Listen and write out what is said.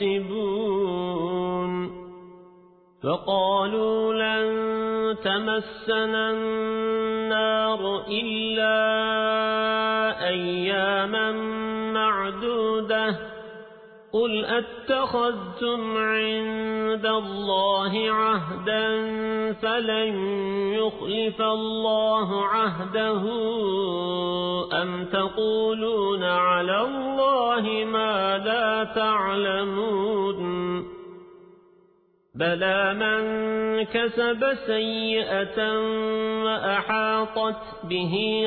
يكسبون فقالوا لن تمسنا النار إلا أياما معدودة. قل أتخذتم عند الله عهدا فلن يخلف الله عهده أم تقولون على الله ما لا تعلمون بلى من كسب سيئة وأحاطت به